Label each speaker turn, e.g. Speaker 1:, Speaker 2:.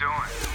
Speaker 1: doing?